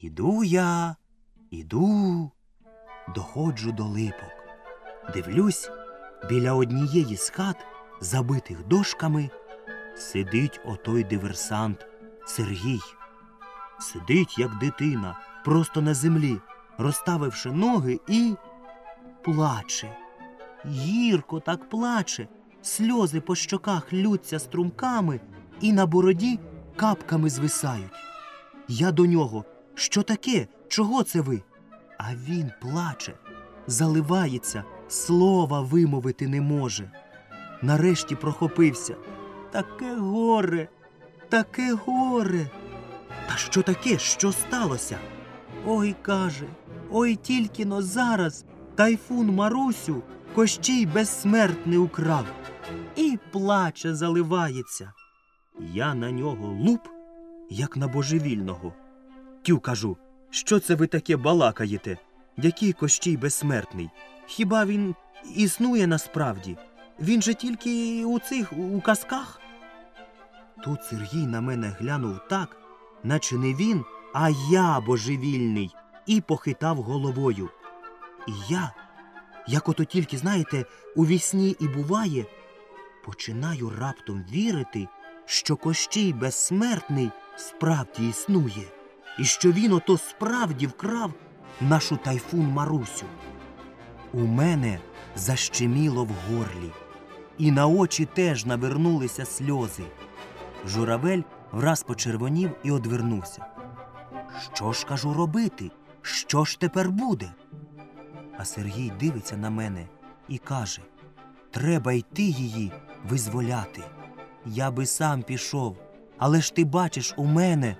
Іду я, іду, доходжу до липок. Дивлюсь, біля однієї з хат, забитих дошками, сидить отой диверсант Сергій. Сидить, як дитина, просто на землі, розставивши ноги і плаче. Гірко так плаче, сльози по щоках лються струмками і на бороді капками звисають. Я до нього. Що таке? Чого це ви? А він плаче, заливається, слова вимовити не може. Нарешті прохопився. Таке горе, таке горе. Та що таке? Що сталося? Ой, каже, ой тільки но зараз тайфун Марусю Кощій безсмертний украв. І плаче заливається. Я на нього луп, як на божевільного. Тю, кажу, що це ви таке балакаєте? Який Кощій безсмертний? Хіба він існує насправді? Він же тільки у цих у казках? Тут Сергій на мене глянув так, наче не він, а я божевільний, і похитав головою. І я, як ото тільки, знаєте, у вісні і буває, починаю раптом вірити, що Кощій безсмертний справді існує, і що він ото справді вкрав нашу тайфун Марусю. У мене защеміло в горлі, і на очі теж навернулися сльози. Журавель враз почервонів і одвернувся. Що ж кажу робити? Що ж тепер буде? А Сергій дивиться на мене і каже: Треба йти її визволяти. Я би сам пішов, але ж ти бачиш у мене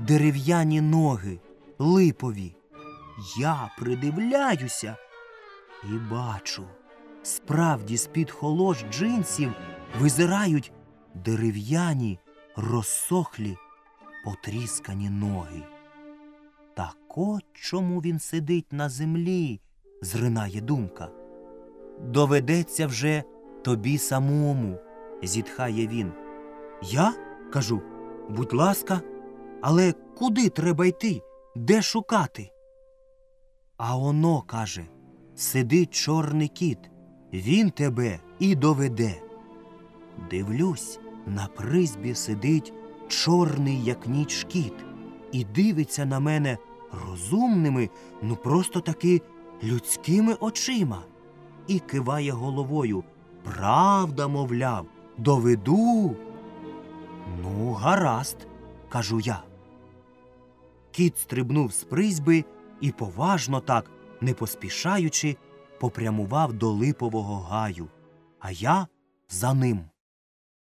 дерев'яні ноги, липові. Я придивляюся і бачу, справді з-під холош джинсів визирають дерев'яні, розсохлі, потріскані ноги. Так от чому він сидить на землі, зринає думка. Доведеться вже тобі самому, зітхає він. Я? кажу, будь ласка, але куди треба йти? Де шукати? А оно, каже, сидить чорний кіт, він тебе і доведе. Дивлюсь, на призбі сидить чорний, як ніч кіт, і дивиться на мене розумними, ну просто таки людськими очима, і киває головою. Правда, мовляв, доведу. Ну, гаразд, кажу я. Кіт стрибнув з призьби і поважно так, не поспішаючи, попрямував до липового гаю, а я за ним.